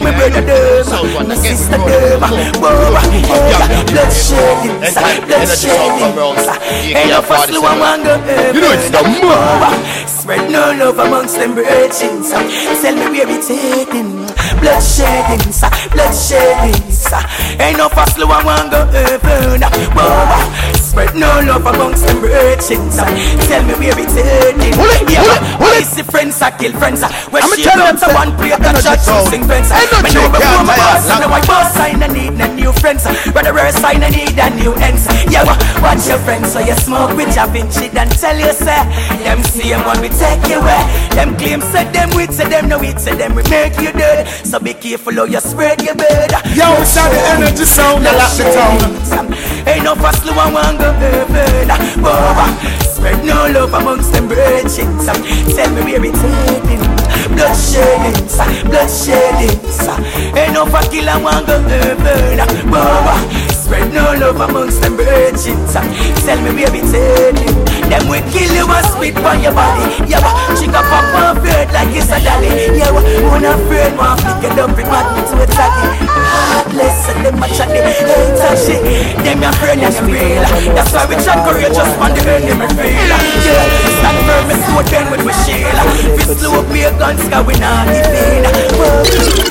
My brother them, my sister them, Boba, oh, yeah, bloodshed inside, bloodshed inside. Ain't no fuss, no one go You know it's the move. Spread no love amongst them virgins. Ah, tell me where it's heading. Bloodshed inside, ah, bloodshed inside. Ah, ain't no fuss, no one go heaven. Boba, spread no love amongst them virgins. Tell me where it's heading. Yeah, friends, I kill friends. When I'ma she tell up them, to say, one plate, I know that shot the shooting fence. I know Me Jake know before can't my boss, now I boss I need a new friends. Brother, rare sign, I need a new ends. Yeah, watch your friends, so you smoke with your Vinci, and tell you, say, them same one we take you away. Them claims say them with, say them no with, say them we make you dead. So be careful how you spread your bed. Yo, it's not the energy sound, I lock the town. Ain't no fast slow and one go. Boba, spread no love amongst them virgins. Tell me where it's heading. Bloodshed inside, bloodshed inside. Ain't no for kill and one go heaven. Boba, spread no love amongst them virgins. Tell me where it's heading. Them will kill you and spit on your body. Yeah, chick up up my bird like it's a dolly. Yeah, one afraid, flick it up, it ah, might to a taggy. Heartless, and them a chat, they hate and shit. Them your friend and them real. That's why we chat courageous on the end, them feel. Yeah, and so then with we shield. If it's slow, play guns, cause we not defend.